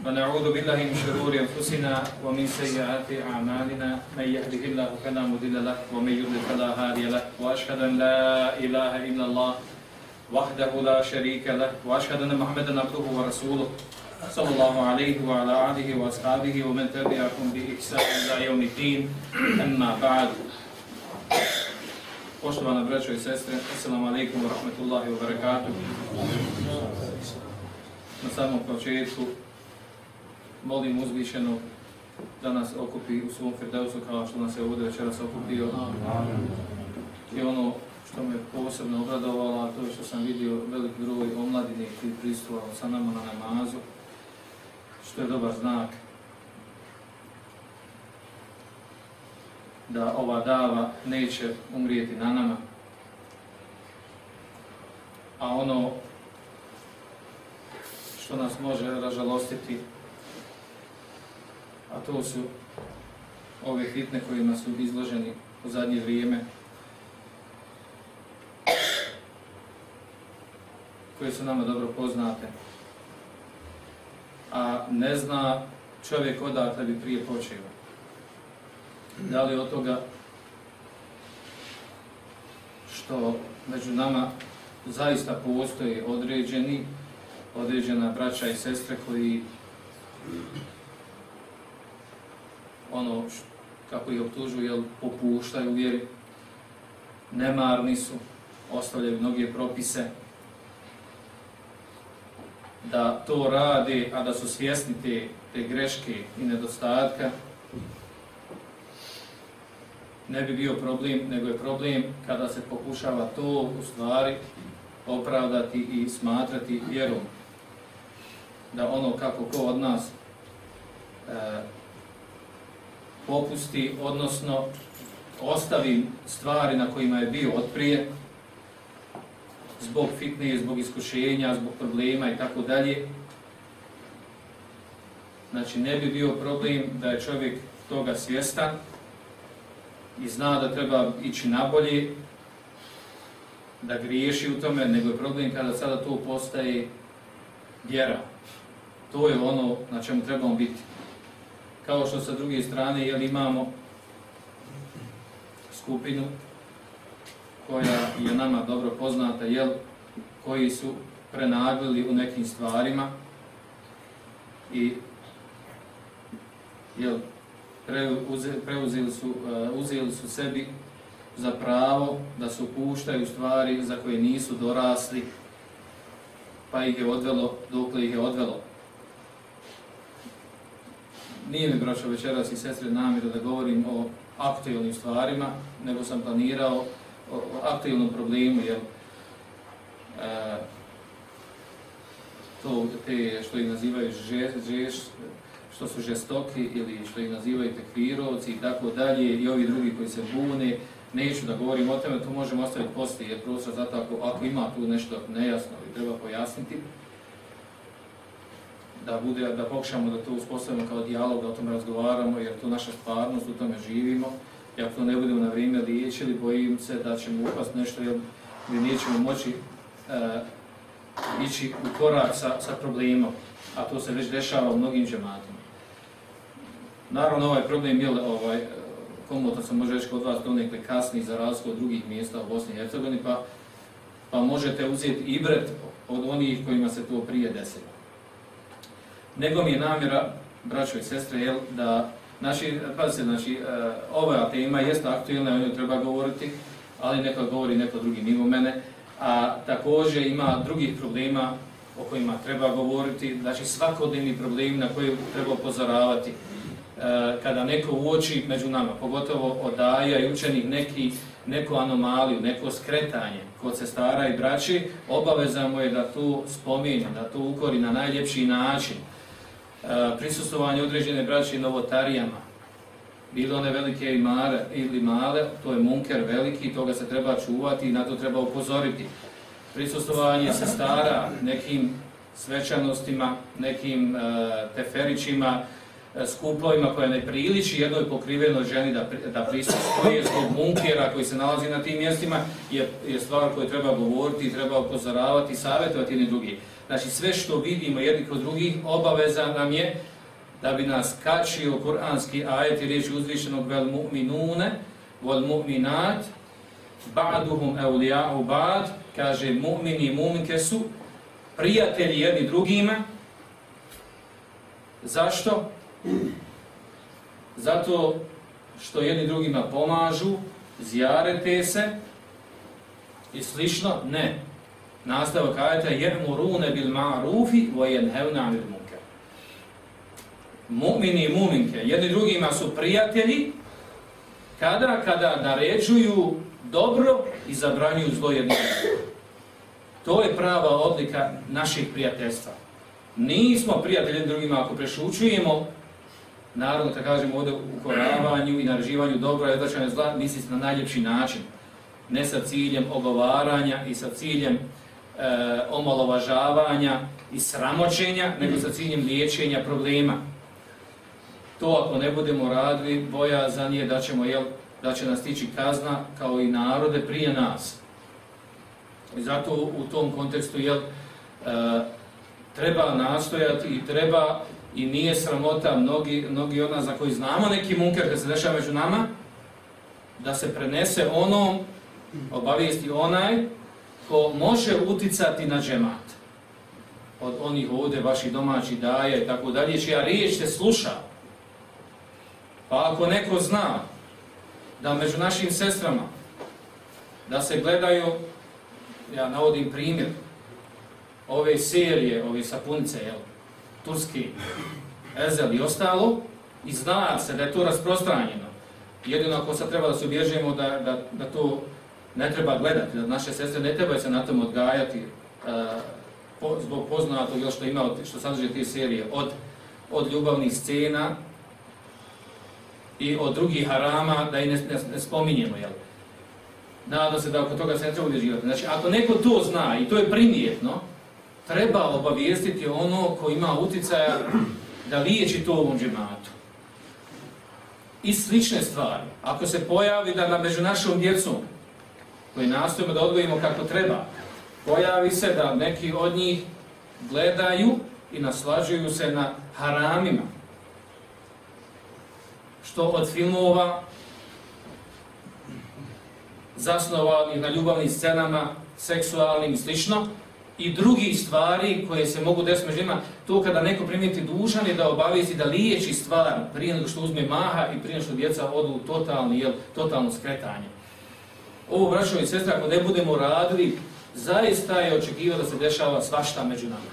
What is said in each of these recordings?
ونعوذ بالله من شرور أنفسنا ومن سيئات أعمالنا. من يهده الله فلا مضل له ومن يضلل فلا هادي له. وأشهد أن لا إله إلا الله وحده لا شريك له. وأشهد أن محمدا عبده ورسوله. صلى الله عليه وعلى آله وأصحابه ومن تبعهم بإحسان إلى يوم الدين. أما بعد. Poštovana braćo i sestre, assalamu alaikum wa rahmatullahi wa barakatuh. Na samom početku molim uzvišenog da nas okupi u svom Firdausu kao što nas je ovdje večeras okupio. I ono što me posebno obradovalo, a to je što sam vidio velik broj omladine koji pristovalo sa nama na namazu, što je dobar znak da ova dava neće umrijeti na nama. A ono što nas može ražalostiti, a to su ove fitne kojima su izloženi u zadnje vrijeme, koje su nama dobro poznate, a ne zna čovjek odakle bi prije počeo. Da li od toga što među nama zaista postoje određeni, određena braća i sestre koji ono š- kako ih optužuju, jel, popuštaju vjeri, nemarni su, ostavljaju mnoge propise, da to rade, a da su svjesni te, te greške i nedostatka, ne bi bio problem, nego je problem kada se pokušava to u stvari opravdati i smatrati vjerom. Da ono kako ko od nas e, popusti, odnosno ostavi stvari na kojima je bio otprije, zbog fitne, zbog iskušenja, zbog problema i tako dalje. Znači ne bi bio problem da je čovjek toga svjestan i zna da treba ići nabolje, da griješi u tome, nego je problem kada sada to postaje vjera. To je ono na čemu trebamo biti. Kao što sa druge strane jel, imamo skupinu koja je nama dobro poznata, jel, koji su prenaglili u nekim stvarima i jel, preuze- preuzeli su, uh, uzeli su sebi za pravo da se upuštaju u stvari za koje nisu dorasli, pa ih je odvelo dokle ih je odvelo. Nije mi, braćo, večeras i sestre namjera da govorim o aktualnim stvarima, nego sam planirao o, aktualnom problemu, jer e, to te što ih nazivaju žeš, žeš, što su žestoki ili što ih nazivaju tekfirovci i tako dalje i ovi drugi koji se bune, neću da govorim o tome, to možemo ostaviti poslije jer prostor zato ako ima tu nešto nejasno i treba pojasniti, da bude, da pokušamo da to uspostavimo kao dijalog, da o tome razgovaramo, jer to naša stvarnost, u tome živimo. I ako to ne budemo na vrijeme liječili, bojim se da ćemo upast nešto jer gdje nećemo moći e, ići u korak sa, sa problemom, a to se već dešava u mnogim džematima. Naravno, ovaj problem je ovaj, komotno se može reći kod vas donekle kasni za razliku od drugih mjesta u Bosni i Hercegovini, pa, pa možete uzeti ibret od onih kojima se to prije desilo. Nego mi je namjera, braćo i sestre, jel, da, znači, pazite, znači, e, ova tema jeste aktualna, o njoj treba govoriti, ali neka govori neko drugi mimo mene, a također ima drugih problema o kojima treba govoriti, znači svakodnevni problem na koje treba upozoravati. E, kada neko uoči među nama, pogotovo odaja i učenih neki, neku anomaliju, neko skretanje kod sestara i braći, obaveza mu je da to spominje, da to ukori na najljepši način. E, prisustovanje određene braće novotarijama, bilo one velike ili male, to je munker veliki, toga se treba čuvati i na to treba upozoriti. Prisustovanje sestara nekim svečanostima, nekim e, teferićima, e, skuplovima koja ne priliči jednoj pokrivenoj ženi da, da prisustuje zbog munkera koji se nalazi na tim mjestima je, je stvar koju treba govoriti, treba upozoravati savjetovati jedni drugi. Znači sve što vidimo jedni kod drugih obaveza nam je da bi nas kačio kuranski ajet i riječ uzvišenog vel mu'minune, vel mu'minat, ba'duhum eulija'u ba'd, kaže mu'mini i mu'minke su prijatelji jedni drugima. Zašto? Zato što jedni drugima pomažu, zjarete se i slično, ne. Nastavak ajeta rune bil ma'rufi wa yanhauna 'anil munkar. Mu'mini i mu'minke jedni drugima su prijatelji kada kada naređuju dobro i zabranjuju zlo To je prava odlika naših prijateljstva. Nismo prijatelji drugima ako prešučujemo, naravno da kažemo ovdje u koravanju i naređivanju dobra i odlačanja zla, misli na najljepši način. Ne sa ciljem ogovaranja i sa ciljem e, omalovažavanja i sramoćenja, nego sa ciljem liječenja problema. To ako ne budemo radili, bojazan je da, ćemo, jel, da će nas tići kazna kao i narode prije nas. I zato u tom kontekstu jel, e, treba nastojati i treba i nije sramota mnogi, mnogi od nas za koji znamo neki munker da se dešava među nama, da se prenese onom, obavijesti onaj ko može uticati na džemat. Od onih ovdje vaših domaćih daje i tako dalje, čija riječ se sluša. Pa ako neko zna da među našim sestrama da se gledaju ja navodim primjer, ove serije, ove sapunice, jel, turski, ezel i ostalo, i zna se da je to rasprostranjeno. Jedino ako sad treba da se obježujemo da, da, da to ne treba gledati, da naše sestre ne trebaju se na tom odgajati po, zbog poznatog što ima, što sadrže te serije, od, od ljubavnih scena i od drugih harama, da i ne, ne, ne spominjemo, jel? Nadam se da oko toga se ne treba udježivati. Znači, ako neko to zna i to je primijetno, treba obavijestiti ono ko ima utjecaja da liječi to ovom džematu. I slične stvari. Ako se pojavi da na među našom djecom, koji nastojimo da odgojimo kako treba, pojavi se da neki od njih gledaju i naslađuju se na haramima. Što od filmova, zasnovanih na ljubavnim scenama, seksualnim i slično, i drugi stvari koje se mogu desiti među njima, to kada neko primijeti dužan je da obavijesti da liječi stvar prije nego što uzme maha i prije što djeca odu u totalni, jel, totalno skretanje. Ovo, braćo i sestra, ako ne budemo radili, zaista je očekivao da se dešava svašta među nama.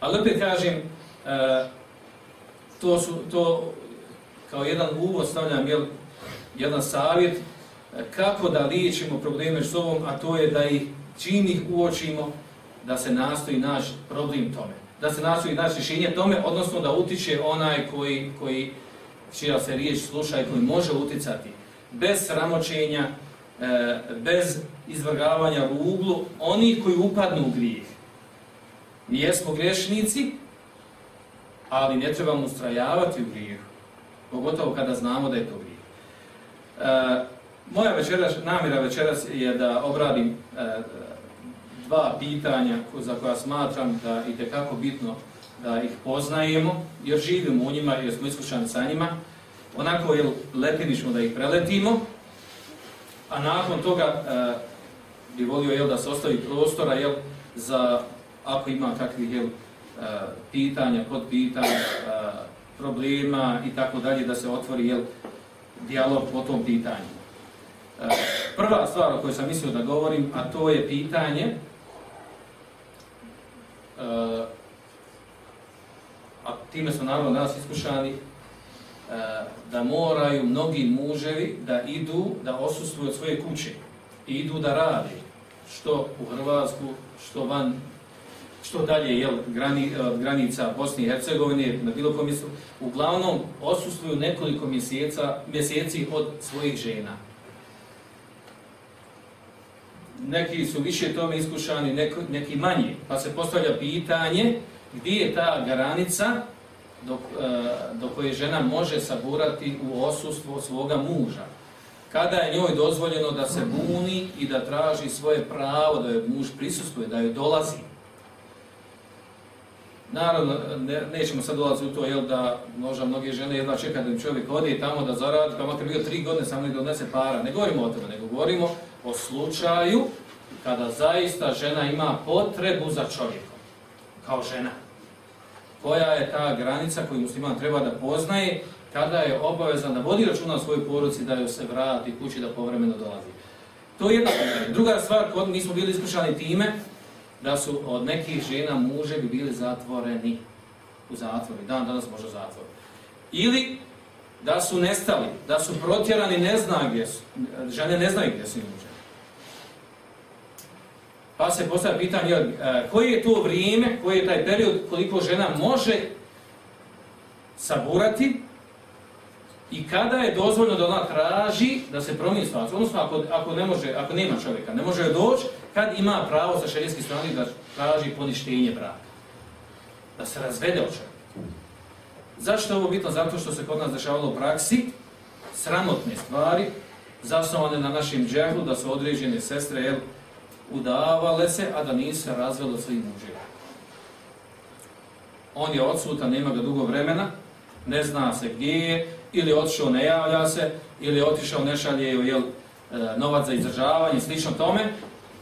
Ali opet kažem, e, to, su, to kao jedan uvod stavljam jel, jedan savjet, kako da liječimo probleme s sobom, a to je da ih čim ih uočimo, da se nastoji naš problem tome. Da se nastoji naš rješenje tome, odnosno da utiče onaj koji, koji čija se riječ sluša i koji može uticati bez sramoćenja, e, bez izvrgavanja u uglu, oni koji upadnu u grijeh. Mi jesmo grešnici, ali ne trebamo ustrajavati u grijehu. Pogotovo kada znamo da je to grijeh. E, moja večeras, namjera večeras je da obradim e, dva pitanja za koja smatram da je tekako bitno da ih poznajemo, jer živimo u njima, jer smo iskušani sa njima. Onako je lepinično da ih preletimo, a nakon toga e, bi volio jel, da se ostavi prostora jel, za ako ima kakvih jel, e, pitanja, kod pitanja, e, problema i tako dalje, da se otvori jel, dijalog po tom pitanju. E, prva stvar o kojoj sam mislio da govorim, a to je pitanje a time smo naravno nas iskušani da moraju mnogi muževi da idu, da osustuju od svoje kuće. I idu da radi što u Hrvatsku, što van što dalje je grani, granica Bosne i Hercegovine, na bilo kom mjestu, uglavnom osustuju nekoliko mjeseca, mjeseci od svojih žena. Neki su više tome iskušani, neki, manji. Pa se postavlja pitanje gdje je ta granica do, do koje žena može saburati u osustvu svoga muža. Kada je njoj dozvoljeno da se buni i da traži svoje pravo, da je muž prisustuje, da joj dolazi. Naravno, ne, nećemo sad dolaziti u to, jel da možda mnoge žene jedva čeka da im čovjek ode tamo da zaradi, pa makar bio tri godine samo ne donese para. Ne govorimo o tome, nego govorimo o slučaju kada zaista žena ima potrebu za čovjekom, kao žena. Koja je ta granica koju musliman treba da poznaje kada je obavezan da vodi računa o svojoj poruci da joj se vrati kući da povremeno dolazi. To je jedna. Druga stvar, kod mi smo bili iskušani time da su od nekih žena muže bi bili zatvoreni u zatvoru, dan danas može zatvor. Ili da su nestali, da su protjerani, ne zna gdje su, žene ne znaju gdje su muže. Pa se postavlja pitanje, e, koji je to vrijeme, koji je taj period, koliko žena može saburati i kada je dozvoljno da ona traži da se promijeni situacija. Odnosno, ako, ako, ne može, ako nema čovjeka, ne može doći, kad ima pravo sa šerijski strani da traži poništenje braka. Da se razvede od čovjeka. Zašto je ovo bitno? Zato što se kod nas dešavalo u praksi sramotne stvari, zasnovane na našim džehlu, da su određene sestre jel, udavale se, a da nisu se razvele od svojih muževa. On je odsutan, nema ga dugo vremena, ne zna se gdje je, ili otišao ne javlja se, ili otišao ne šalje jel, e, novac za izdržavanje, slično tome,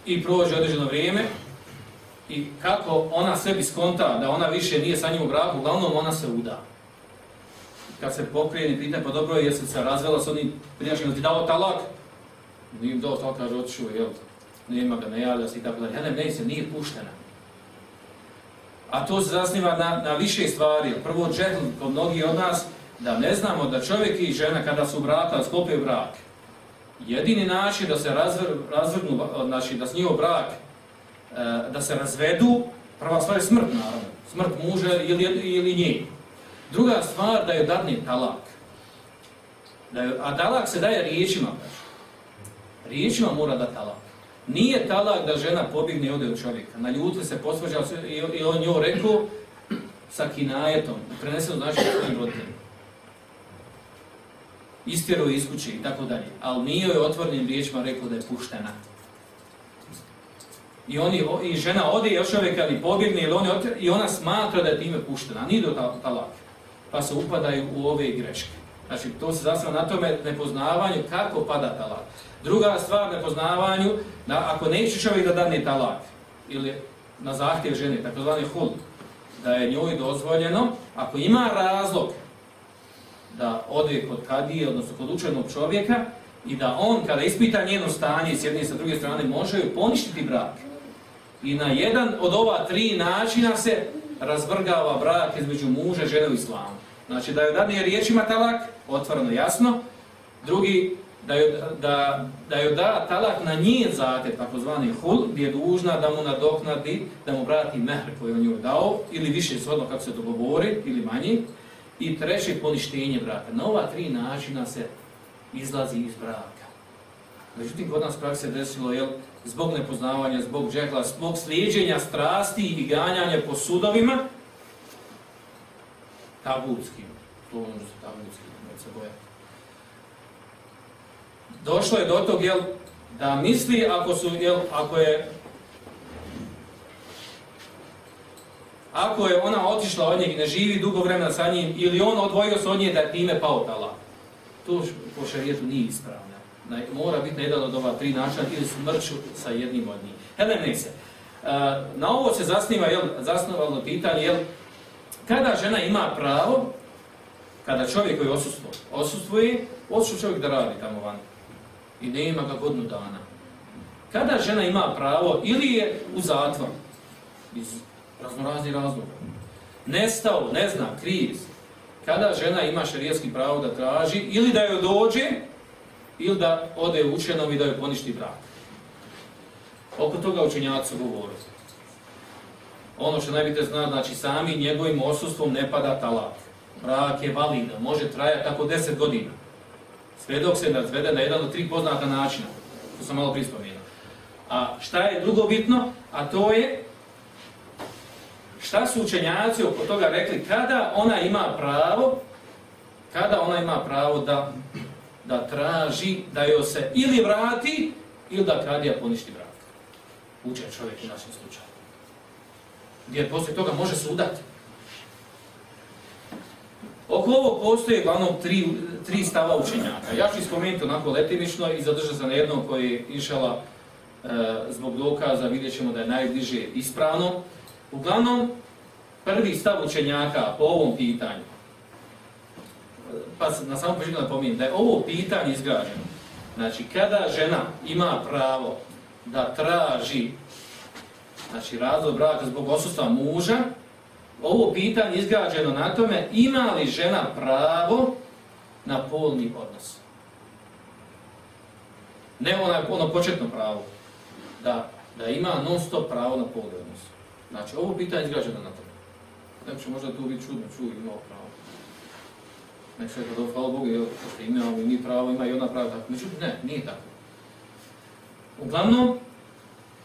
i prođe određeno vrijeme, i kako ona sebi skonta da ona više nije sa njim u braku, uglavnom ona se uda. Kad se pokrijeni pitanje, pa dobro je, jesi se razvela s onim prijašnjim, ti dao talak? Nije im dao talak, kaže, otišao, jel, nema ga, ne javlja se i tako dalje. Nije puštena. A to se zasniva na, na više stvari. Prvo, džehl kod mnogih od nas, da ne znamo da čovjek i žena kada su brata, sklope brak, jedini način da se razvr, razvrnu, znači da s njihov brak, e, da se razvedu, prva stvar je smrt, naravno. Smrt muža ili, ili nje. Druga stvar da je dadni talak. Da je, a talak se daje riječima. Riječima mora da talak. Nije talak da žena pobjegne i ode od čovjeka. Naljutili se, posvađao i on njoj rekao sa kinajetom, preneseno znači svojim roditeljima. Istjerao iz kuće i tako dalje. Ali nije joj otvornim riječima rekao da je puštena. I, oni, i žena ode i od čovjeka ili pobjegne ili oni otjer, i ona smatra da je time puštena. Nije do talak. Pa se upadaju u ove greške. Znači, to se zasva na tome nepoznavanju kako pada talak. Druga stvar, nepoznavanju, da ako neće čovjek da dane talak, ili na zahtjev žene, takozvani hul, da je njoj dozvoljeno, ako ima razlog da ode kod kadije, odnosno kod učenog čovjeka, i da on, kada ispita njeno stanje s jedne i sa druge strane, može ju poništiti brak. I na jedan od ova tri načina se razvrgava brak između muže, žene u islamu. Znači da joj dadne riječima talak, otvoreno jasno. Drugi, da joj da, da, joj da talak na njen zatev, takozvani hul, gdje je dužna da mu nadoknadi, da mu vrati mehr koji on joj dao, ili više svodno kako se dogovori, ili manji. I treće, poništenje braka. Na ova tri načina se izlazi iz braka. Međutim, kod nas prakse desilo, jel, zbog nepoznavanja, zbog džehla, zbog slijeđenja strasti i ganjanja po sudovima, tabutskim, to može se tabutskim, se boja. Došlo je do tog, jel, da misli ako su, jel, ako je ako je ona otišla od njeg ne živi dugo vremena sa njim, ili on odvojio se od nje da je time pao talak. To po šarijetu nije ispravno. Mora biti na jedan od ova tri načina ili smrću sa jednim od njih. Hele, se. Na ovo se zasniva, jel, zasnovalno pitanje, jel, kada žena ima pravo, kada čovjek koji osustvo, osustvuje, osustvo čovjek da radi tamo van. I ne ima ga godinu dana. Kada žena ima pravo, ili je u zatvor, iz raznorazni razloga, nestao, ne zna, kriz, kada žena ima šarijetski pravo da traži, ili da joj dođe, ili da ode učenom i da joj poništi brak. Oko toga učenjaci govore ono što najbite zna, znači sami njegovim osustvom ne pada talak. Brak je validan, može trajati tako deset godina. Sve dok se razvede na jedan od tri poznata načina, što sam malo prispomenuo. A šta je drugo bitno? A to je šta su učenjaci oko toga rekli, kada ona ima pravo, kada ona ima pravo da, da traži, da joj se ili vrati, ili da kadija poništi brak. Učen čovjek u našem slučaju. Gdje poslije toga može sudati. Oko ovo postoje glavnom tri, tri stava učenjaka. Ja ću ispomenuti onako letimično i zadržati se na jednom koji je išala e, zbog dokaza, vidjet ćemo da je najbliže ispravno. Uglavnom, prvi stav učenjaka po ovom pitanju, pa na samom početku napominjem, da je ovo pitanje izgrađeno. Znači, kada žena ima pravo da traži znači, razvoj braka zbog osustva muža, ovo pitanje izgrađeno na tome ima li žena pravo na polni odnos. Ne ono, ono početno pravo, da, da ima non stop pravo na polni odnos. Znači, ovo pitanje izgrađeno na. Neko će možda tu biti čudno, čuj, ima pravo. Neko će da, hvala Bogu, jel, imamo i mi pravo, ima i ona pravo tako. Međutim, ne, nije tako. Uglavnom,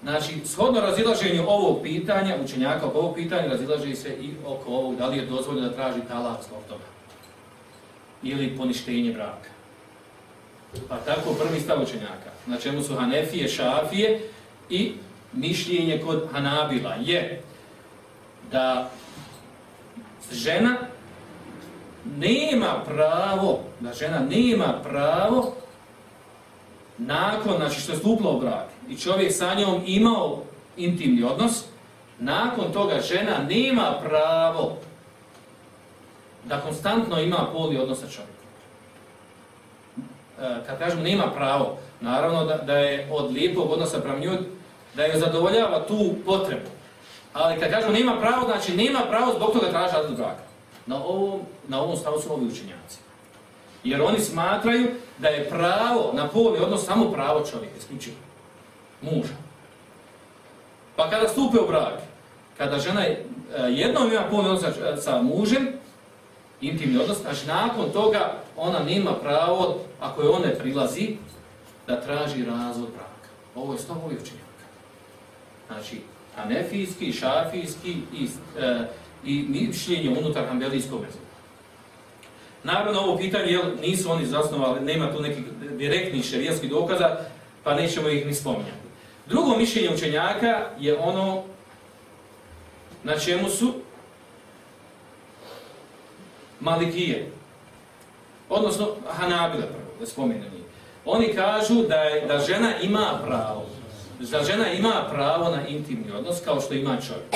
Znači, shodno razilaženju ovog pitanja, učenjaka oko ovog pitanja, razilaže se i oko ovog da li je dozvoljeno da traži talak zbog toga. Ili poništenje braka. Pa tako prvi stav učenjaka, na čemu su Hanefije, Šafije i mišljenje kod Hanabila je da žena nema pravo, da žena nema pravo nakon, znači što je stupila u brak i čovjek sa njom imao intimni odnos, nakon toga žena nema pravo da konstantno ima poli odnos sa čovjekom. E, kad kažemo nema pravo, naravno da, da je od lijepog odnosa prema njoj, da je zadovoljava tu potrebu. Ali kad kažemo nema pravo, znači nema pravo zbog toga traži od braka. Na ovom, na ovom stavu su ovi učenjaci. Jer oni smatraju da je pravo na polni odnos samo pravo čovjeka, isključivo. Muža. Pa kada stupe u brak, kada žena e, jednom ima polni odnos sa mužem, intimni odnos, znači nakon toga ona nema pravo, ako je one prilazi, da traži razvod braka. Ovo je sto ovih učenjaka. Znači, anefijski, šafijski i, e, i mišljenje unutar hambelijskog vezika. Naravno, ovo pitanje, jel, nisu oni zasnovali, nema tu nekih direktnih šerijalskih dokaza, pa nećemo ih ni spominjati. Drugo mišljenje učenjaka je ono na čemu su Malikije, odnosno Hanabile prvo, da spomenem njih. Oni kažu da, je, da žena ima pravo, da žena ima pravo na intimni odnos kao što ima čovjek.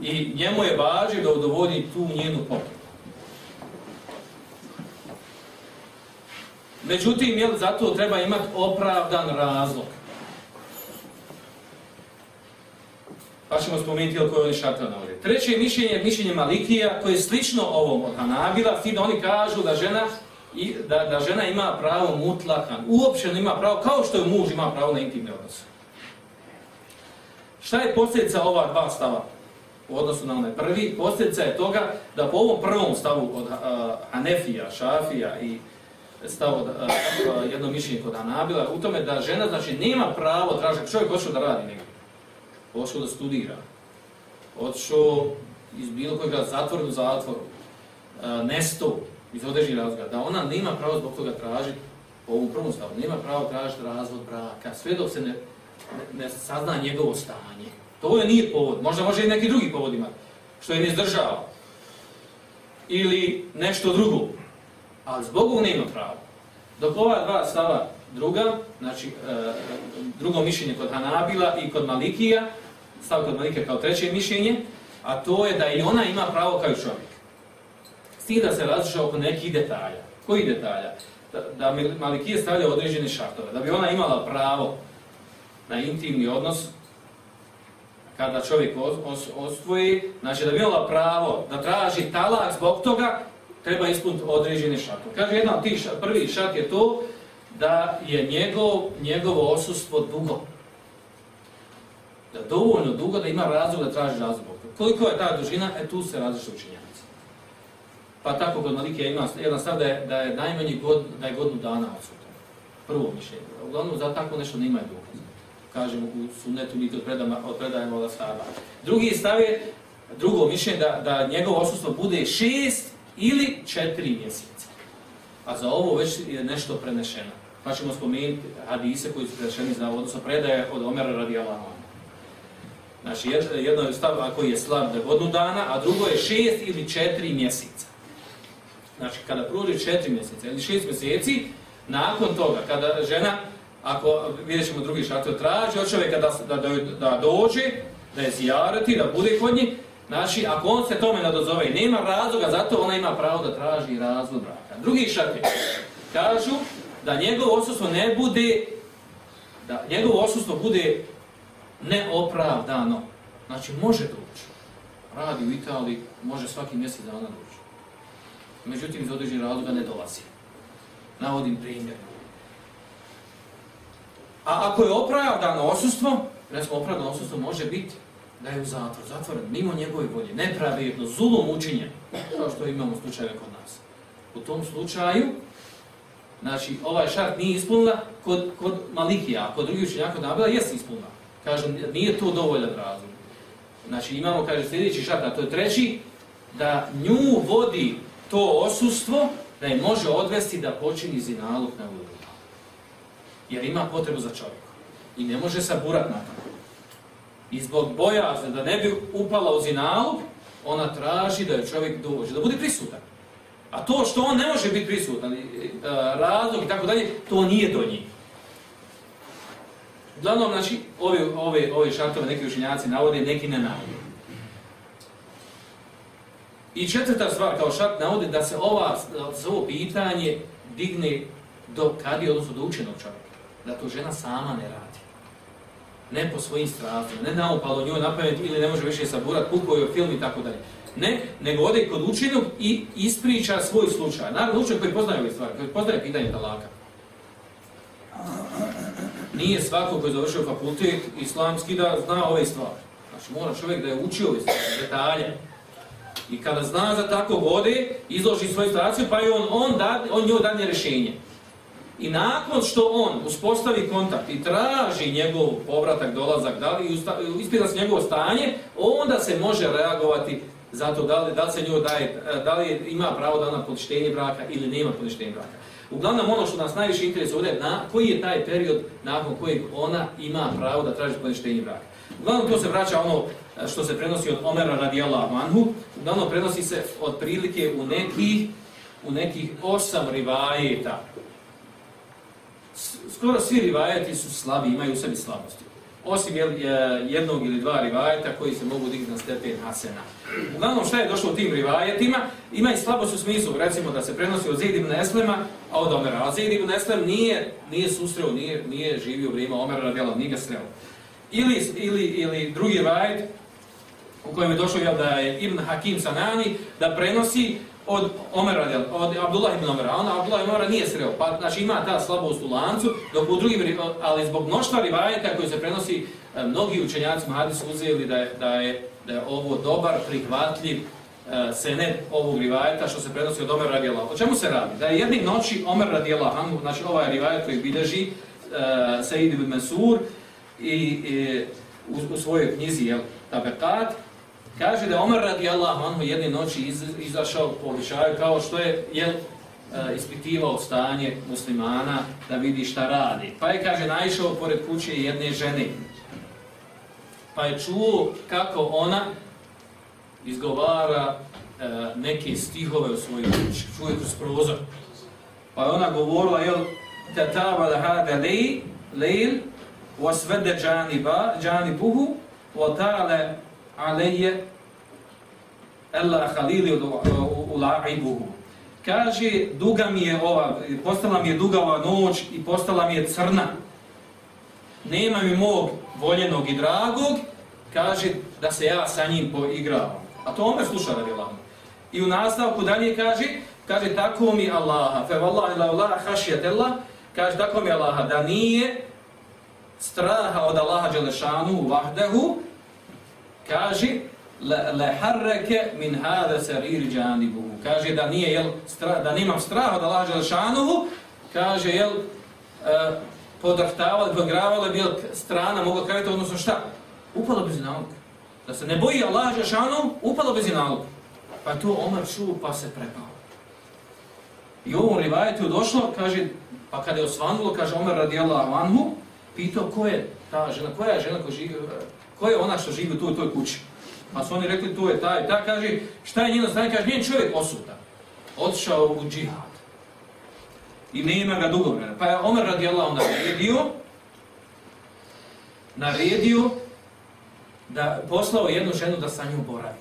I njemu je važno da udovolji tu njenu potrebu. Međutim, jel, zato treba imati opravdan razlog. Pa ćemo spomenuti jel, koje oni šartove navode. Treće mišljenje je mišljenje Malikija koje je slično ovom od Hanabila, da oni kažu da žena, i, da, da žena ima pravo mutlakan, uopće ima pravo, kao što je muž ima pravo na intimne odnose. Šta je posljedica ova dva stava u odnosu na onaj prvi? Posljedica je toga da po ovom prvom stavu od Hanefija, Šafija i stavo jedno mišljenje kod Anabila u tome da žena znači nema pravo tražiti čovjek hoće da radi negdje. Hoće da studira. Hoće iz bilo kojeg zatvora u zatvoru. Nesto iz određenih razloga. Da ona nema pravo zbog toga tražiti po ovom prvom stavu. Nema pravo tražiti razvod braka. Sve dok se ne, ne, sazna njegovo stanje. To je nije povod. Možda može i neki drugi povod imati. Što je ne izdržava. Ili nešto drugo ali zbog ovog nema pravo. Dok ova dva stava druga, znači e, drugo mišljenje kod Hanabila i kod Malikija, stav kod Malikija kao treće mišljenje, a to je da i ona ima pravo kao čovjek. S tim da se različuje oko nekih detalja. Koji detalja? Da, da Malikije stavlja određene šartove. Da bi ona imala pravo na intimni odnos kada čovjek ostvoji, znači da bi imala pravo da traži talak zbog toga treba ispuniti određene šartove. Kaže, jedna od tih šart, prvi šart je to da je njegov, njegovo osustvo dugo. Da dovoljno dugo da ima razlog da traži razlog. Koliko je ta dužina, e tu se različite učenjaci. Pa tako kod Malike ima jedan stav da je, da je najmanji god, da je godinu dana odsutno. Prvo mišljenje. Uglavnom za tako nešto nema dokaza. kažemo u sunnetu, niti od predama, od ashaba. Drugi stav je, drugo mišljenje, da, da njegovo odsustvo bude šest ili četiri mjeseca. A za ovo već je nešto prenešeno. Pa ćemo spomenuti hadise koji su prenešeni za odnosno predaje od Omera radi Allahom. Znači, jedno je stav ako je slab da godinu dana, a drugo je šest ili četiri mjeseca. Znači, kada prođe četiri mjeseca ili šest mjeseci, nakon toga, kada žena, ako vidjet ćemo drugi šartel, traži od čovjeka da, da, da, dođe, da je zijarati, da bude kod njih, znači, ako on se tome nadozove i nema razloga, zato ona ima pravo da traži razlog braka. Drugi šartel, kažu da njegovo osustvo ne bude, da njegovo osustvo bude neopravdano. Znači, može doći. Radi u Italiji, može svaki mjesec dana doći. Međutim, iz određenih razloga ne dolazi. Navodim primjer. A ako je opravdano osustvo, recimo opravdano osustvo može biti da je u zatvor, zatvoren, mimo njegove volje, nepravedno, zulom učinjen, kao što imamo slučajeve kod nas. U tom slučaju, znači, ovaj šart nije ispunila kod, kod Malikija, a kod drugih učenjaka nabila jeste ispunila. Kažem, nije to dovoljan razlog. Znači imamo, kaže, sljedeći šart, a to je treći, da nju vodi to osustvo, da je može odvesti da počini zinalog na ulicu. Jer ima potrebu za čovjeku. I ne može se burat na to. I zbog bojazne da ne bi upala u zinalog, ona traži da je čovjek dođe, da bude prisutan. A to što on ne može biti prisutan, e, razlog i tako dalje, to nije do njih. Uglavnom, znači, ove, ove, ove šartove neki učenjaci navode, neki ne navode. I četvrta stvar, kao šart navode da se ova, da ovo pitanje digne do kadi, odnosno do učenog čovjeka. Da to žena sama ne radi. Ne po svojim strastima, ne naopalo njoj napamet ili ne može više saburat, pukuje film i tako dalje. Ne, nego ode kod učenog i ispriča svoj slučaj. Naravno, učenog koji poznaje ove stvari, koji poznaje pitanje talaka. Nije svako koji je završio fakultet islamski da zna ove stvari. Znači mora čovjek da je učio ove stvari, detalje. I kada zna za tako vode, izloži svoju situaciju, pa je on, on, da, on njoj danje rješenje. I nakon što on uspostavi kontakt i traži njegov povratak, dolazak, da li ispita se njegovo stanje, onda se može reagovati za to da li, da li se njoj daje, da li ima pravo da na poništenje braka ili nema poništenje braka. Uglavnom ono što nas najviše interesuje ovdje na koji je taj period nakon kojeg ona ima pravo da traži poništenje braka. Uglavnom to se vraća ono što se prenosi od Omera radijallahu anhu, uglavnom prenosi se otprilike u nekih u nekih osam rivajeta. Skoro svi rivajeti su slabi, imaju u sebi slabosti osim jednog ili dva rivajeta koji se mogu dignuti na stepen Hasena. Uglavnom šta je došlo u tim rivajetima, ima i slabost u smislu, recimo da se prenosi od Zid ibn Eslema, a od Omera. A Zid ibn Eslem nije, nije susreo, nije, nije živio vrijeme Omera radijala, nije ga sreo. Ili, ili, ili drugi rivajet u kojem je došlo da je Ibn Hakim Sanani, da prenosi od Omera, od Abdullah ibn Omera, Abdullah ibn Omera nije sreo, pa znači ima ta slabost u lancu, dok u drugim, ali zbog mnoštva rivajeta koji se prenosi, e, mnogi učenjaci su uzeli da je, da je, da je ovo dobar, prihvatljiv uh, senet ovog rivajeta što se prenosi od Omer radijela. O čemu se radi? Da je jednih noći Omer radijela, znači ovaj rivajet koji bilježi uh, Sejid ibn Mesur i, i u, u svojoj knjizi, jel, Tabekat, Kaže da je Omar radijallahu anhu jedne noći iz, izašao po običaju kao što je jel, e, ispitivao stanje muslimana da vidi šta radi. Pa je, kaže, naišao pored kuće jedne žene. Pa je čuo kako ona izgovara e, neke stihove u svojoj kući. Čuje kroz prozor. Pa je ona govorila, jel, tatava da hada lej, lejl, wasvede džani buhu, wa ta'ale aleje ella halili ula'ibuhu. Kaže, duga mi je ova, postala mi je duga ova noć i postala mi je crna. Nema mi mog voljenog i dragog, kaže da se ja sa njim poigravam. A to Omer sluša radijallahu. I u nastavku dalje kaže, kaže tako mi Allaha, fe vallahi la Allah hašijatella, kaže tako mi Allaha, da nije straha od Allaha Đelešanu vahdehu, kaže le harreke min hada sarir janibuhu. Kaže da nije jel stra, da nemam strah od Allaha dželešanuhu, kaže jel uh, podahtavali, pogravali, bila strana, mogla kajati, odnosno šta? Upala bez nauka. Da se ne boji Allah Žešanom, upala bez nauka. Pa to Omer čuo, pa se prepao. I u ovom rivajetu došlo, kaže, pa kada je osvanulo, kaže Omer radijallahu anhu, pitao ko je ta žena, koja je žena koja živi, ko je ona što živi u toj, toj kući. Pa su oni rekli, tu je taj, ta, kaže, šta je njeno stanje, kaže, njen čovjek osuta. Otišao u džihad. I nema ga dugo vremena. Pa je Omer radijallahu naredio, naredio da poslao jednu ženu da sa njom boravi.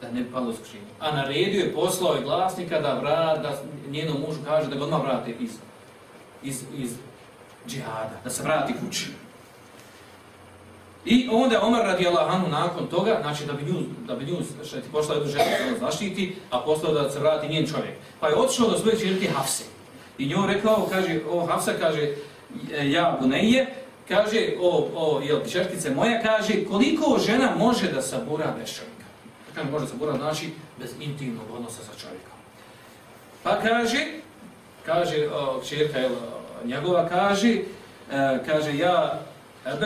Da ne palo skrišnje. A naredio je poslao je glasnika da vrat, da njenom mužu kaže da ga odmah vrate iz, iz, iz džihada, da se vrati kući. I onda Omar radi Allahanu nakon toga, znači da bi nju, da bi nju što ti poslao jednu ženu da zaštiti, a poslao da se vrati njen čovjek. Pa je otišao do svoje čerke Hafse. I njoj rekao, kaže, o Hafsa, kaže, ja Buneje, kaže, o, o jel, čerkice moja, kaže, koliko žena može da sabura bez čovjeka? Kaže, može sabura, znači, bez intimnog odnosa sa čovjekom. Pa kaže, kaže, o, jel, njegova, kaže, e, kaže, ja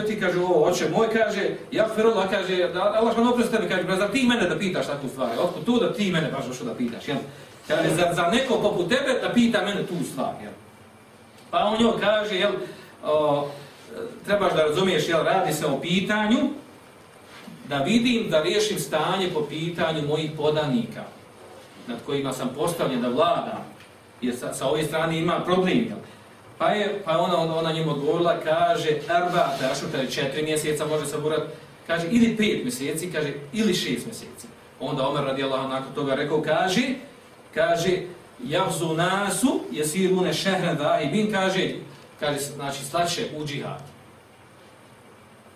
ti kaže ovo, oče moj, kaže, ja Ferullah, kaže, da, Allah što oprosti tebi, kaže, zar ti mene da pitaš takvu stvar? Otkud tu da ti mene baš što da pitaš, jel? Kaže, za, za neko poput tebe da pita mene tu stvar, jel? Pa on njoj kaže, jel, trebaš da razumiješ, jel, radi se o pitanju, da vidim, da riješim stanje po pitanju mojih podanika, nad kojima sam postavljen da vladam, jer sa, sa ove strane ima problem, jel? Pa je pa ona, ona njemu odgovorila, kaže, arba, je četiri mjeseca može saburat, kaže, ili pet mjeseci, kaže, ili šest mjeseci. Onda Omer radijallahu nakon toga rekao, kaže, kaže, javzu nasu, jesirune šehren bin, kaže, kaže, znači, slaće u džihad.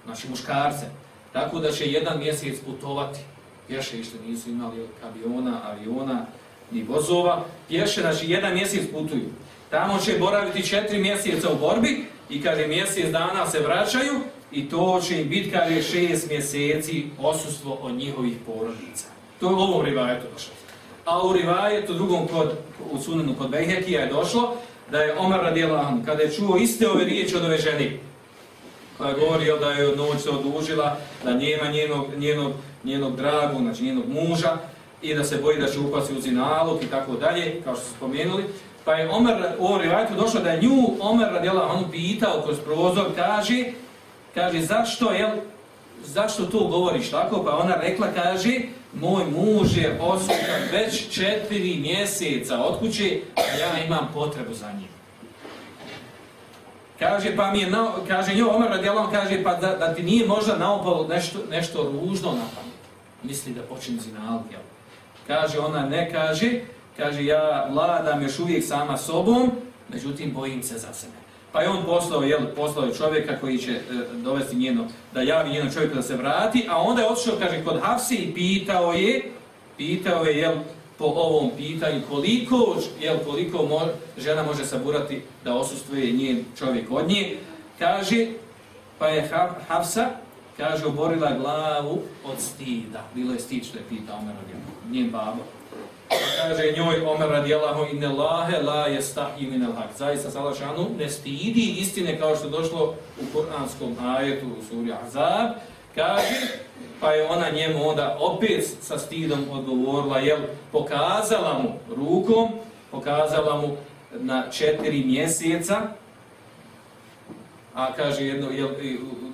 Znači, muškarce. Tako da će jedan mjesec putovati. Pješe ište nisu imali aviona, aviona, ni vozova. Pješe, znači, jedan mjesec putuju. Tamo će boraviti četiri mjeseca u borbi i kaže mjesec dana se vraćaju i to će im biti kaže šest mjeseci osustvo od njihovih porodica. To je u ovom rivajetu došlo. A u rivajetu drugom kod, u sunenu kod Bejhekija je došlo da je Omar radijelan kada je čuo iste ove riječi od ove ženi koja je govorio da je noć se odužila, da nema njenog, njenog, njenog dragu, znači njenog muža i da se boji da će upasti u zinalog i tako dalje, kao što su spomenuli. Pa je Omer u ovom rivajtu došlo da je nju Omer radijela onu pitao kroz prozor, kaže, kaže zašto, jel, zašto to govoriš tako? Pa ona rekla, kaže, moj muž je osukan već četiri mjeseca od kuće, a ja imam potrebu za njim. Kaže, pa mi je, kaže, nju Omer radijela, kaže, pa da, da ti nije možda naopalo nešto, nešto ružno na pamet. Misli da počne zinalog, jel? Kaže, ona ne kaže, kaže ja vladam još uvijek sama sobom, međutim bojim se za sebe. Pa je on poslao, jel, poslao je čovjeka koji će e, dovesti njeno, da javi njeno čovjeka da se vrati, a onda je otišao, kaže, kod Hafsi i pitao je, pitao je, jel, po ovom pitanju koliko, jel, koliko mo, žena može saburati da osustuje njen čovjek od nje. Kaže, pa je Hafsa, kaže, oborila glavu od stida. Bilo je stid što je pitao Omer njen babo kaže njoj Omer radijallahu inne lahe la jestahi min al. Zaista Salašanu ne stidi istine kao što došlo u kuranskom ajetu u suri Azab. Kaže, pa je ona njemu onda opet sa stidom odgovorila, jel, pokazala mu rukom, pokazala mu na četiri mjeseca, a kaže jedno, jel,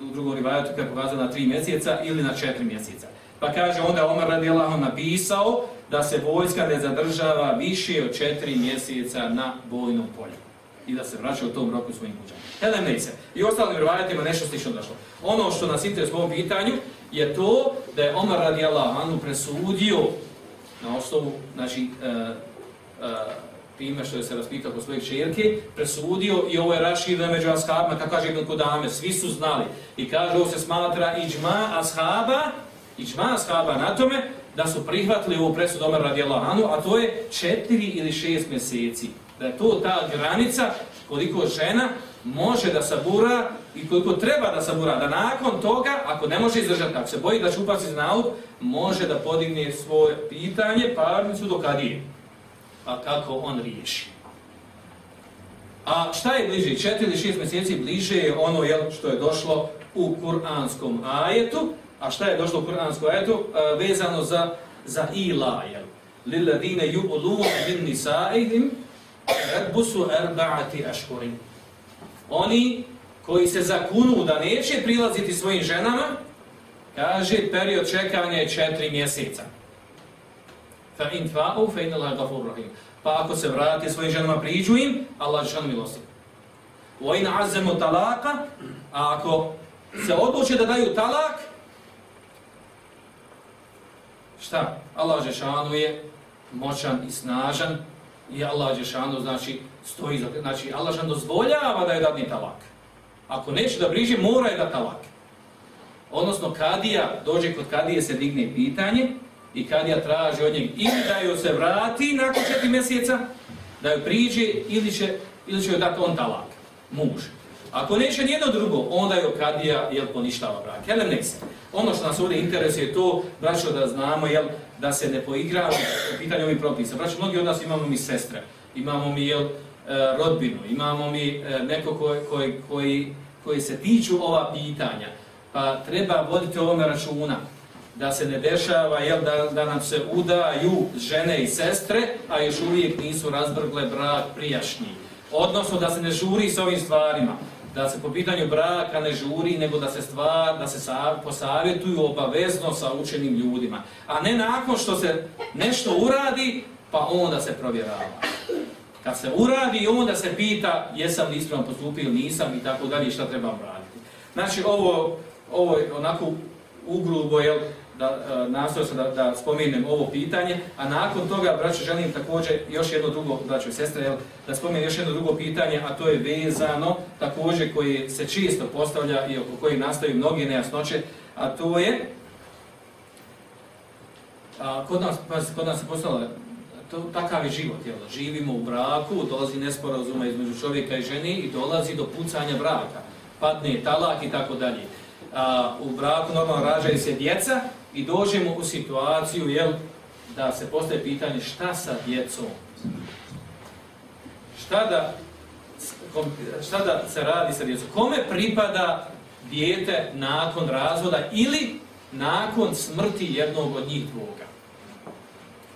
u drugom rivajetu kada je pokazala na tri mjeseca ili na četiri mjeseca. Pa kaže onda Omer radijallahu napisao da se vojska ne zadržava više od četiri mjeseca na bojnom polju i da se vraća u tom roku svojim kućama. Helem se. I ostalim rivajatima nešto slično došlo. Ono što nas interesuje u ovom pitanju je to da je Omar radijallahu presudio na osnovu, znači, uh, uh, time što je se raspitao po svojih čerke, presudio i ovo je raširno među ashabima, kako kaže Ibn Kodame, svi su znali. I kaže, ovo se smatra iđma ashaba, iđma ashaba na tome, da su prihvatili ovu presudu Omer radijallahu anhu, a to je četiri ili šest mjeseci. Da je to ta granica koliko žena može da sabura i koliko treba da sabura, da nakon toga, ako ne može izdržati, ako se boji da će upasti za nauk, može da podigne svoje pitanje, parnicu do kad Pa kako on riješi. A šta je bliže? Četiri ili šest mjeseci bliže je ono jel, što je došlo u kuranskom ajetu. A šta je došlo u kuranskom ajetu? E, vezano za, za ila, jel? Lilladine yu'luvuna bin nisa'ihim busu erba'ati aškurin. Oni koji se zakunu da neće prilaziti svojim ženama, kaže period čekanja je četiri mjeseca. Fa in fa'u fa inna rahim pa ako se vrati svojim ženama priđu im, Allah je šan milosti. Wa in azemu talaka, a ako se odluče da daju talak, šta? Allah Žešanu je moćan i snažan i Allah Žešanu znači stoji. Znači Allah Žešanu dozvoljava da je dadni talak. Ako neće da briže, mora je da talak. Odnosno, kadija, dođe kod kadije se digne pitanje, i kad ja traži od njeg ili da joj se vrati nakon četiri mjeseca, da joj priđe ili će, ili će joj dati on talak, muž. Ako neće nijedno drugo, onda joj kadija jel, poništava brak. Jel ne? Ono što nas ovdje interesuje je to, braćo, da znamo jel, da se ne poigramo u pitanju ovih propisa. Braćo, mnogi od nas imamo mi sestre, imamo mi jel, e, rodbinu, imamo mi e, neko koji, koji, koji, koji se tiču ova pitanja. Pa treba voditi ovome računa da se ne dešava jel, da, da nam se udaju žene i sestre, a još uvijek nisu razbrgle brak prijašnji. Odnosno da se ne žuri s ovim stvarima, da se po pitanju braka ne žuri, nego da se stvar, da se posavjetuju obavezno sa učenim ljudima. A ne nakon što se nešto uradi, pa onda se provjerava. Kad se uradi, onda se pita jesam li ispravno postupio nisam i tako dalje šta trebam raditi. Znači ovo, ovo je onako ugrubo, jel, da e, nastojao sam da, da spomenem ovo pitanje, a nakon toga, braćo, želim također još jedno drugo, braćo i sestre, jel, da spomenem još jedno drugo pitanje, a to je vezano, također koji se čisto postavlja i oko koji nastaju mnoge nejasnoće, a to je, a, kod, nas, kod nas se postavlja, to, takav je život, jel, živimo u braku, dolazi nesporazuma između čovjeka i ženi i dolazi do pucanja braka, padne talak i tako dalje. U braku normalno rađaju se djeca, i dođemo u situaciju jel, da se postaje pitanje šta sa djecom? Šta da, šta da se radi sa djecom? Kome pripada dijete nakon razvoda ili nakon smrti jednog od njih dvoga?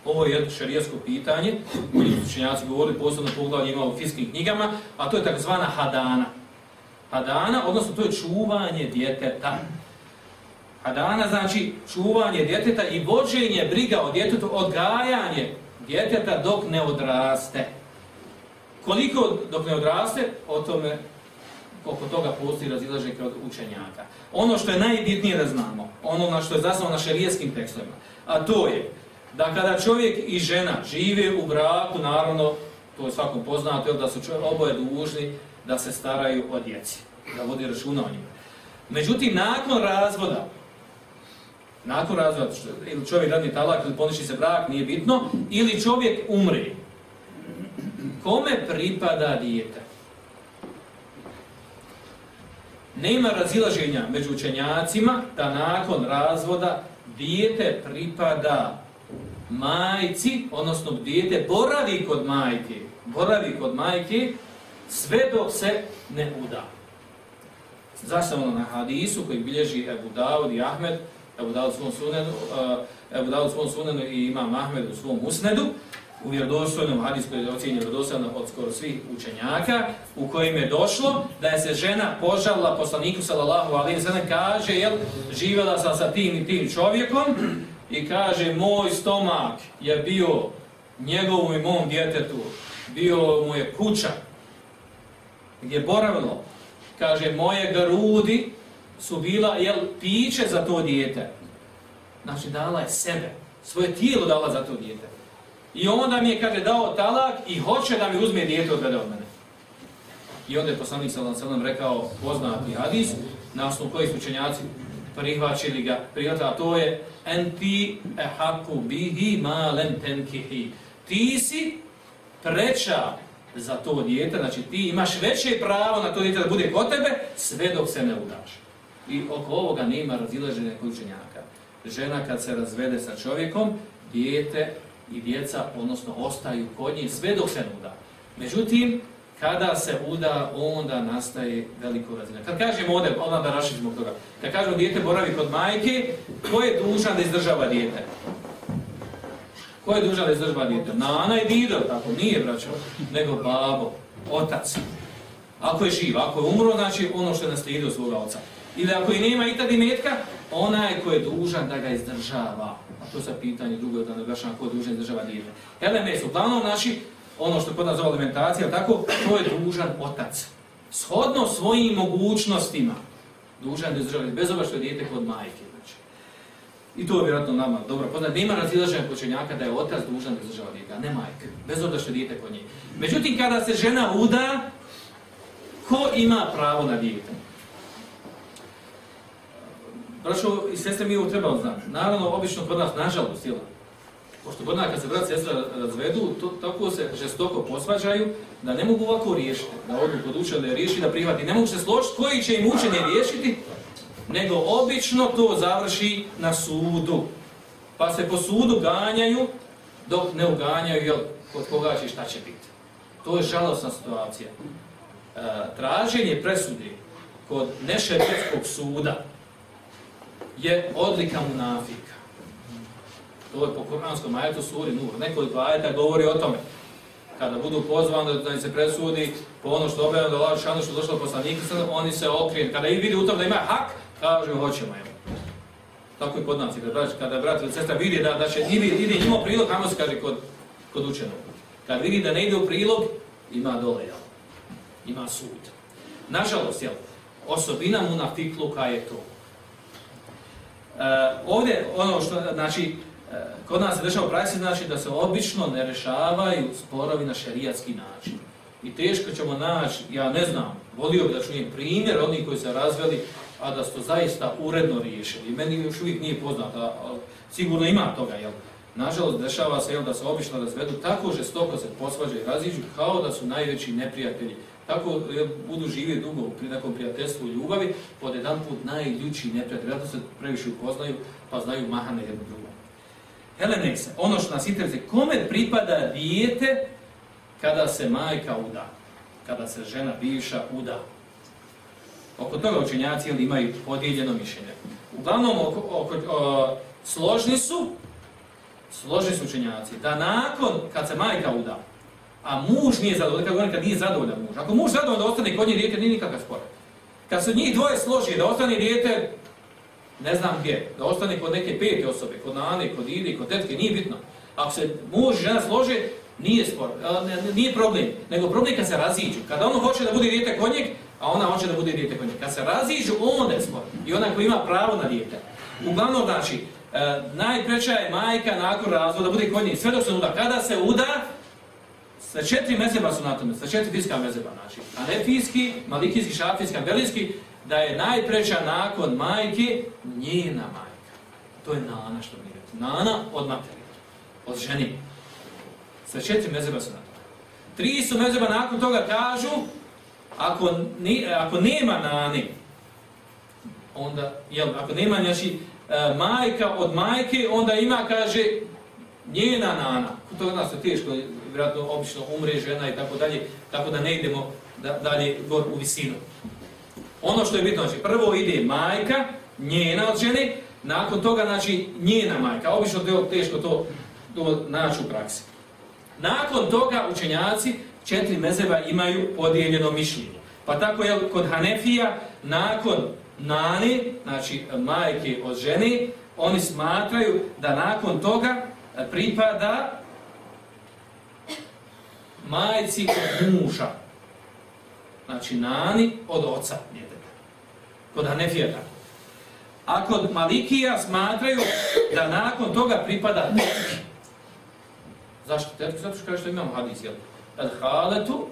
Ovo je jedno šarijasko pitanje, koji učenjaci govorili posebno poglavlje ima u fiskim knjigama, a to je takzvana hadana. Hadana, odnosno to je čuvanje djeteta. A dana znači čuvanje djeteta i vođenje briga o djetetu, odgajanje djeteta dok ne odraste. Koliko dok ne odraste, o tome, oko toga postoji razilaženje od učenjaka. Ono što je najbitnije da znamo, ono na što je zasnovano na šarijeskim tekstovima, a to je da kada čovjek i žena žive u braku, naravno, to je svakom poznato, da su oboje dužni da se staraju o djeci, da vodi računa o njima. Međutim, nakon razvoda, nakon razvoda, ili čovjek radi talak ili poniši se brak, nije bitno, ili čovjek umri. Kome pripada dijete? Nema razilaženja među učenjacima da nakon razvoda dijete pripada majci, odnosno dijete boravi kod majke, boravi kod majke sve dok se ne uda. Zašto ono na hadisu koji bilježi Ebu Dawud i Ahmed, Ebu Dawud svom sunenu, Ebu svom sunenu i Imam Ahmed u svom usnedu, u vjerodostojnom hadis koji je vjerodostojno od skoro svih učenjaka, u kojim je došlo da je se žena požalila poslaniku sallallahu alaihi wa sallam, kaže, jel, živjela sam sa tim i tim čovjekom? I kaže, moj stomak je bio njegovom i mom djetetu, bio mu je kuća gdje je boravilo, kaže, moje grudi su bila jel, piće za to dijete. Znači, dala je sebe, svoje tijelo dala za to dijete. I onda mi je, kaže, dao talak i hoće da mi uzme dijete odvede od mene. I onda je poslanik sallam rekao poznati hadis, na osnovu koji su učenjaci prihvaćili ga, prihvatili, a to je enti ehaku bihi ma lem tenkihi. Ti si preča za to dijete, znači ti imaš veće pravo na to dijete da bude kod tebe, sve dok se ne udaš. I oko ovoga nema razilaženja učenjaka. Žena kad se razvede sa čovjekom, dijete i djeca, odnosno, ostaju kod njih sve dok se nuda. Međutim, kada se uda, onda nastaje veliko razina. Kad kažemo ovdje, onda da rašizmo toga, kad kažemo dijete boravi kod majke, ko je dužan da izdržava dijete? Ko je dužan da izdržava dijete? Nana je dido, tako, nije braćo, nego babo, otac. Ako je živ, ako je umro, znači ono što je naslijedio svoga oca. Ili ako i nema i tad imetka, onaj ko je dužan da ga izdržava. A to sa pitanje drugo da naglašavam ko je dužan izdržava dijete. LMS, uglavnom naši, ono što kod nas zove alimentacija, tako, to je dužan otac. Shodno svojim mogućnostima, dužan da izdržava bez obzira što je dijete kod majke. Znači. I to je vjerojatno nama dobro poznat. Nema razilaženja počenjaka da je otac dužan da izdržava dijete, a ne majka. Bez obzira što je dijete kod nje. Međutim, kada se žena uda, ko ima pravo na dijete? Braćo i sestre, mi ovo trebamo znati. Naravno, obično kod nas, nažalost, jel? Pošto kod nas kad se brat i sestra razvedu, to, tako se žestoko posvađaju da ne mogu ovako riješiti, da odu kod učene riješi, da prihvati. Ne mogu se složiti koji će im učenje riješiti, nego obično to završi na sudu. Pa se po sudu ganjaju, dok ne uganjaju, jel, kod koga će šta će biti. To je žalostna situacija. E, traženje presude kod nešeretskog suda, je odlika munafika. To je po kuranskom ajetu suri Nur. Nekoliko ajeta govori o tome. Kada budu pozvani da se presudi po ono što objavljeno da laži šanu što došlo poslanika, oni se okrije. Kada ih vidi u tom da ima hak, kažu hoćemo je. Tako i kod nas. Kada, kada brat ili sestra vidi da, da će ide, ide njima prilog, kamo se kaže kod, kod učenog. Kad vidi da ne ide u prilog, ima dole, jel? Ima sud. Nažalost, jel? Osobina munafikluka je to ovdje ono što, znači, uh, kod nas se dešava u praksi, znači da se obično ne rešavaju sporovi na šerijatski način. I teško ćemo naći, ja ne znam, volio bi da čujem primjer onih koji se razveli, a da su to zaista uredno riješili. I meni još uvijek nije poznat, a, sigurno ima toga, jel? Nažalost, dešava se jel, da se obično razvedu, tako žestoko se posvađaju i raziđu, kao da su najveći neprijatelji tako budu živi dugo pri nekom prijateljstvu i ljubavi, pod jedan put najljuči neprijatelj, se previše upoznaju, pa znaju mahane jedno drugo. Helenekse, ono što nas interesuje, kome pripada dijete kada se majka uda, kada se žena bivša uda? Oko toga učenjaci imaju podijeljeno mišljenje. Uglavnom, oko, složni su, složni su učenjaci, da nakon, kad se majka uda, a muž nije zadovoljan, kad govorim kad nije zadovoljan muž. Ako muž zadovoljan da ostane kod nje dijete, nije nikakav spor. Kad se njih dvoje složi da ostane dijete, ne znam gdje, da ostane kod neke pete osobe, kod nane, kod ili, kod tetke, nije bitno. Ako se muž i žena slože, nije spor, nije problem, nego problem kad se raziđu. Kada ono hoće da bude dijete kod njeg, a ona hoće da bude dijete kod njeg. Kad se raziđu, onda je spor. I ona koji ima pravo na dijete. Uglavnom, znači, e, najpreća je majka nakon razvoda da bude kod njeg. Sve dok se uda. Kada se uda, Sve četiri mezeba su na tome, sve četiri fiska mezeba, znači. Anefijski, malikijski, šafijski, ambelijski, da je najpreća nakon majke njena majka. To je nana što mi je. Nana od materije, od ženi. Sve četiri mezeba su na tome. Tri su mezeba nakon toga kažu, ako, ni, ako nema nani, onda, jel, ako nema, znači, e, majka od majke, onda ima, kaže, njena nana. To je nas teško, vjerojatno obično umre žena i tako dalje, tako da ne idemo da, dalje gor u visinu. Ono što je bitno, znači prvo ide majka, njena od žene, nakon toga znači njena majka. Obično je teško to, to naći u praksi. Nakon toga učenjaci četiri mezeba imaju podijeljeno mišljenje. Pa tako je kod Hanefija, nakon nane, znači majke od žene, oni smatraju da nakon toga pripada majci od muža. Znači, nani od oca djeteta. Kod Hanefija tako. A kod Malikija smatraju da nakon toga pripada tetki. Zašto tetki? Zato što kaže što imamo hadis, jel? El haletu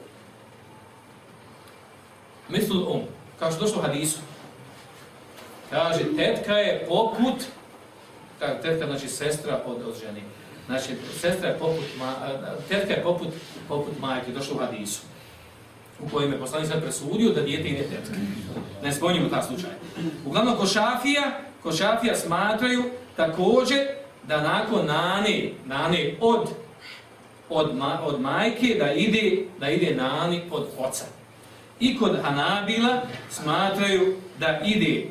mislu um. Kao što došlo hadisu. Kaže, tetka je poput, tetka znači sestra od, od. Znači, sestra je poput, tetka je poput, poput majke, došlo u hadisu, u kojem je poslani sad presudio da dijete ide tetka. Ne spominjimo ta slučaj. Uglavnom, ko šafija, ko šafija smatraju također da nakon nane, nane od od, ma, od majke da ide, da ide nani od oca. I kod Hanabila smatraju da ide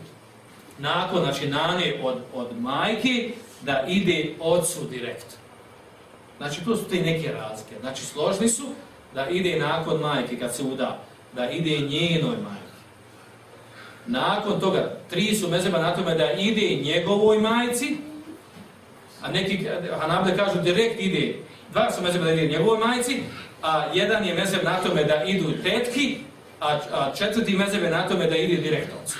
nakon, znači nane od, od majke, da ide ocu direkt. Znači, to su te neke razlike. Znači, složni su da ide nakon majke kad se uda, da ide njenoj majke. Nakon toga, tri su mezeba na tome da ide njegovoj majci, a neki Hanabile kažu direkt ide, dva su mezeba da ide njegovoj majci, a jedan je mezeb na tome da idu tetki, a, a četvrti mezeb je na tome da ide direkt ocu.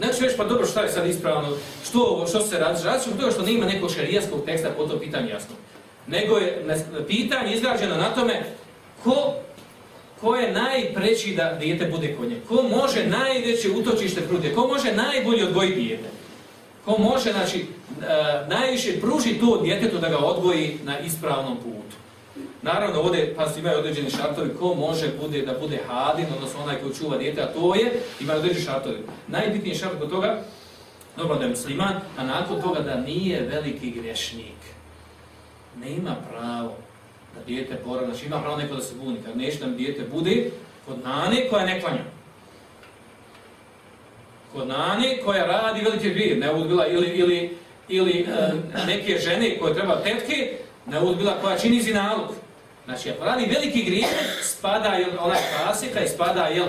Neću reći, pa dobro, šta je sad ispravno, što, što se radi? Radi to što nema nekog šarijaskog teksta po to pitanje jasno. Nego je pitanje izgrađeno na tome ko, ko je najpreći da dijete bude kod nje. Ko može najveće utočište prude, ko može najbolje odgojiti dijete. Ko može, znači, e, najviše pruži to djetetu da ga odgoji na ispravnom putu. Naravno, ovdje pa imaju određeni šartovi ko može bude da bude hadin, odnosno onaj koji čuva dijete, a to je, imaju određeni šartovi. Najbitniji šart kod toga, dobro da je musliman, a nakon toga da nije veliki grešnik. Ne ima pravo da dijete pora, znači ima pravo neko da se buni, kad nešto da dijete bude kod nane koja ne klanja. Kod nane koja radi velike grije, ne bila ili, ili, ili e, neke žene koje treba tetke, ne bila koja čini zinalog. Znači, ako radi veliki grijeh, spada jel, onaj klasika i spada, jel,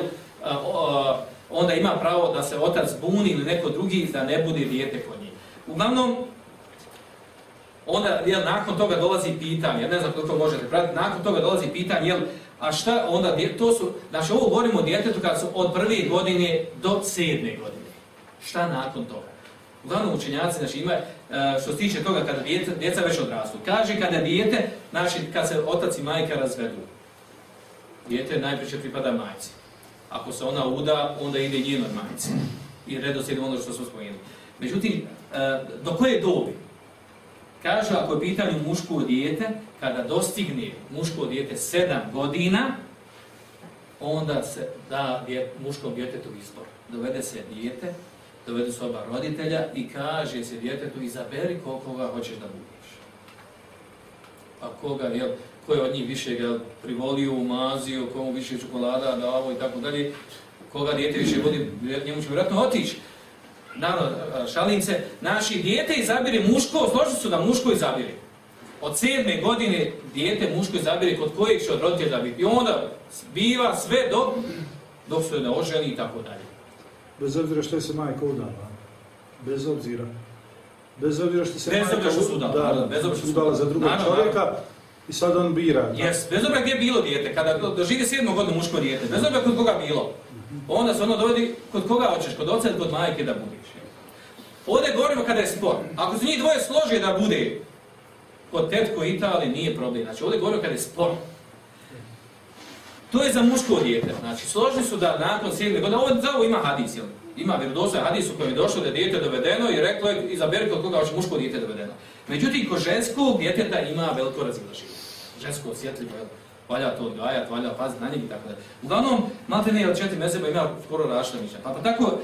onda ima pravo da se otac buni ili neko drugi da ne bude dijete kod njih. Uglavnom, onda, jel, nakon toga dolazi pitanje, ja ne znam koliko možete pratiti, nakon toga dolazi pitanje, jel, a šta onda, to su, znači ovo govorimo o djetetu kad su od prve godine do sedme godine. Šta nakon toga? Uglavnom učenjaci znači, ima, e, što se tiče toga kada djeca, djeca već odrastu. Kaže kada dijete, znači kad se otac i majka razvedu, dijete najpriče pripada majci. Ako se ona uda, onda ide njenoj majci. I redoslijed ono što smo spomenuli. Međutim, e, do koje dobi? Kaže, ako je pitanje muško dijete, kada dostigne muško dijete 7 godina, onda se da muškom djetetu izbor. Dovede se dijete, dovedu se oba roditelja i kaže se djetetu izaberi koga hoćeš da budeš. Pa koga, jel, ko je od njih više ga privolio, umazio, komu više čokolada davo i tako dalje, koga dijete više vodi, njemu će vjerojatno otići. Naravno, šalim se, naši dijete izabire muško, složili su da muško izabire. Od sedme godine dijete muško izabire kod kojeg će od roditelja biti. I onda biva sve dok, dok se ne oženi i tako dalje. Bez obzira što je se majka udala. Bez obzira. Bez obzira što se bez majka što su udala, da, bez obzira što udala za drugog naravno, čovjeka naravno. i sad on bira. Jes, bez obzira gdje je bilo dijete, kada doživi sedmo godinu muško dijete, bez obzira kod koga bilo, onda se ono dovodi kod koga hoćeš, kod oca ili kod majke da budeš. Ovdje govorimo kada je spor. Ako se njih dvoje slože da bude kod tetko Italije, nije problem. Znači ovdje govorimo kada je spor. To je za muško dijete. Znači, složni su da nakon sedme godine, ovo za ovo ima hadis, jel? Ima vjerodostojno hadis u kojem je došlo da je dijete dovedeno i reklo je izaberi kod koga hoće muško dijete dovedeno. Međutim, kod ženskog djeteta ima veliko razilaženje. Žensko osjetljivo, jel? Valja to odgajati, valja paziti na njeg i tako da. Uglavnom, malte ne, od četiri mezeba ima skoro rašta Pa, pa tako,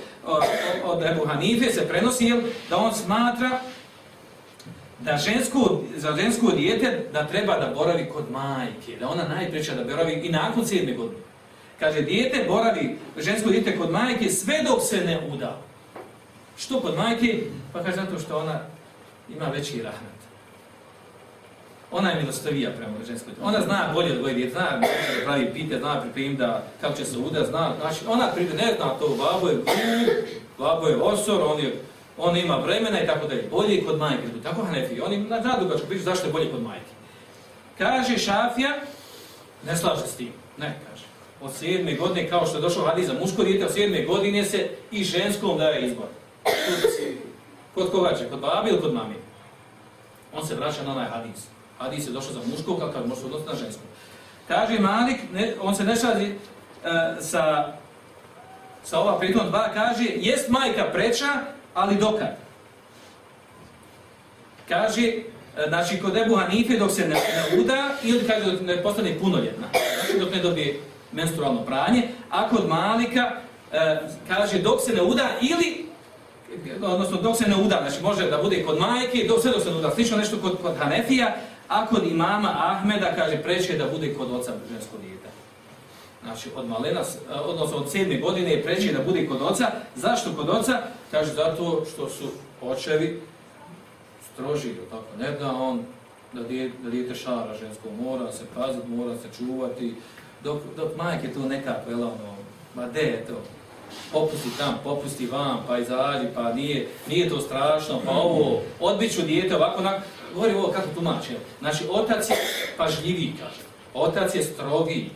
od Ebu Hanife se prenosi, da on smatra da žensko, za žensko dijete da treba da boravi kod majke, da ona najpreća da boravi i nakon sedme godine. Kaže, dijete boravi, žensko dijete kod majke sve dok se ne uda. Što kod majke? Pa kaže, zato što ona ima veći rahmet. Ona je milostavija prema ženskoj. Ona zna bolje od dijete, zna da pravi pite, zna pripremiti da kako će se uda, zna, znači ona ne zna to, babo je babo je osor, on je on ima vremena i tako dalje. Bolje je kod majke, tako Hanefi. Oni na zadugačku pišu zašto je bolje kod majke. Kaže Šafija, ne slaže s tim. Ne, kaže. Od sedme godine, kao što je došao hadis za muško dijete, od sedme godine se i ženskom daje izbor. Kod koga će? Kod babi ili kod mami? On se vraća na onaj hadis. Hadis je došao za muško, kakav može odnositi na žensko. Kaže Malik, ne, on se ne šadi uh, sa, sa ova pritom dva, kaže, jest majka preča, ali dokad? Kaže, e, znači kod Ebu Hanife dok se ne, ne uda ili kaže dok ne postane punoljetna, znači dok ne dobije menstrualno pranje, a kod Malika e, kaže dok se ne uda ili odnosno dok se ne uda, znači može da bude kod majke, dok sve dok se ne uda, slično nešto kod, kod Hanefija, a kod imama Ahmeda, kaže, preče da bude kod oca žensko dijete. Znači, od malena, odnosno od sedme godine je preče da bude kod oca. Zašto kod oca? Kaže, zato što su očevi stroži, tako, ne da on, da dijete, šara žensko, mora se paziti, mora se čuvati, dok, dok majke tu nekako, jel ono, ma de je to, popusti tam, popusti vam, pa izađi, pa nije, nije to strašno, pa ovo, odbit ću dijete ovako, onako, govori ovo kako tumači. Znači, otac je pažljiviji, kaže. Otac je strogi,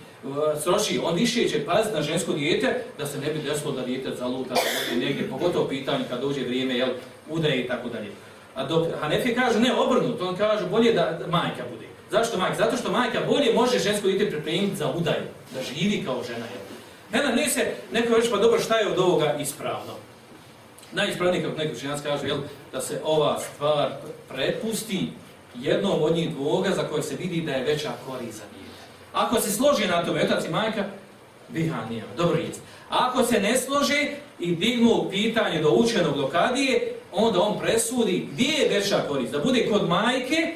stroši, on više će paziti na žensko dijete, da se ne bi desilo da dijete zaluta, da negdje, pogotovo pitanje kad dođe vrijeme, jel, udaje i tako dalje. A dok Hanefi kaže, ne, obrnuto, on kaže, bolje da majka bude. Zašto majka? Zato što majka bolje može žensko dijete pripremiti za udaju, da živi kao žena. Jel. Ena, nije se, neko reći, pa dobro, šta je od ovoga ispravno? Najispravniji, kako neko učenjac kaže, jel, da se ova stvar prepusti jednom od njih dvoga za koje se vidi da je veća korist za dijete. Ako se složi na tome otac i majka, biha nije, dobro jest. Ako se ne složi i dignu pitanje do učenog do kadije, onda on presudi gdje je veća korist. Da bude kod majke,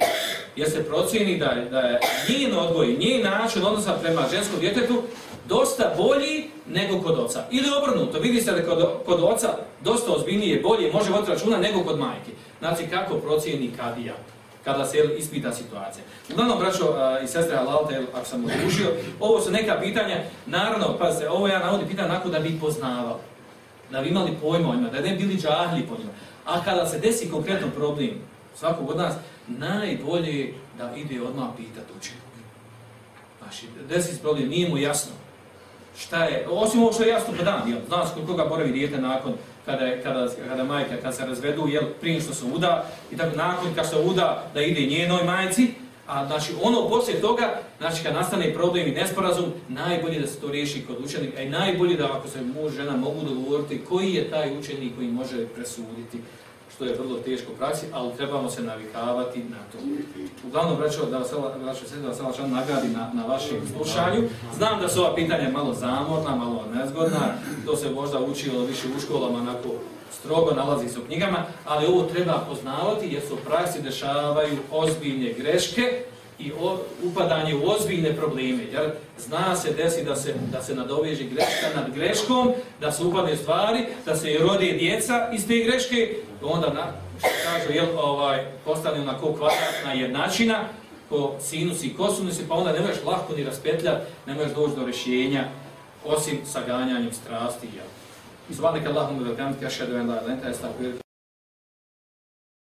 jer se procjeni da je, da je njen odgoj, njen način odnosa prema ženskom djetetu dosta bolji nego kod oca. Ili obrnuto, vidi se da kod, kod oca dosta ozbiljnije, bolje, može voditi računa nego kod majke. Znači kako procjeni kadija kada se ispita situacija. Uglavnom, braćo i sestre Alalte, ako sam odužio, ovo su neka pitanja, naravno, pa se ovo ja navodim pitanja nakon da bi poznavao, da bi imali pojma o njima, da ne bili džahli po njima. A kada se desi konkretan problem svakog od nas, najbolje da ide odmah pitati učinu. Znači, desi problem, nije mu jasno šta je, osim ovo što je jasno pa dan, jel, zna se kod koga boravi dijete nakon kada, je, kada, kada majka, kada se razvedu, jel, prije što se uda, i tako nakon kad se uda da ide njenoj majci, a znači ono poslije toga, znači kad nastane problem i nesporazum, najbolje da se to riješi kod učenika i najbolje da ako se muž žena mogu dogovoriti koji je taj učenik koji može presuditi što je vrlo teško praksi, ali trebamo se navikavati na to. Uglavnom, braćo, da vas Sala Čan nagradi na, na vašem slušanju. Znam da su ova pitanja malo zamorna, malo nezgodna, to se možda učilo više u školama, onako strogo nalazi se u knjigama, ali ovo treba poznavati jer se u praksi dešavaju ozbiljne greške i upadanje u ozbiljne probleme. Jer zna se desi da se, da se nadoveži greška nad greškom, da se upadne stvari, da se rode djeca iz te greške, onda na, kažu, jel, ovaj, postane na ko kvadratna jednačina, ko sinus i kosinus, pa onda ne možeš lahko ni raspetljati, ne možeš doći do rješenja, osim sa ganjanjem strasti. Jel. Subhanak Allahumma wa bihamdika ashhadu an la ilaha illa anta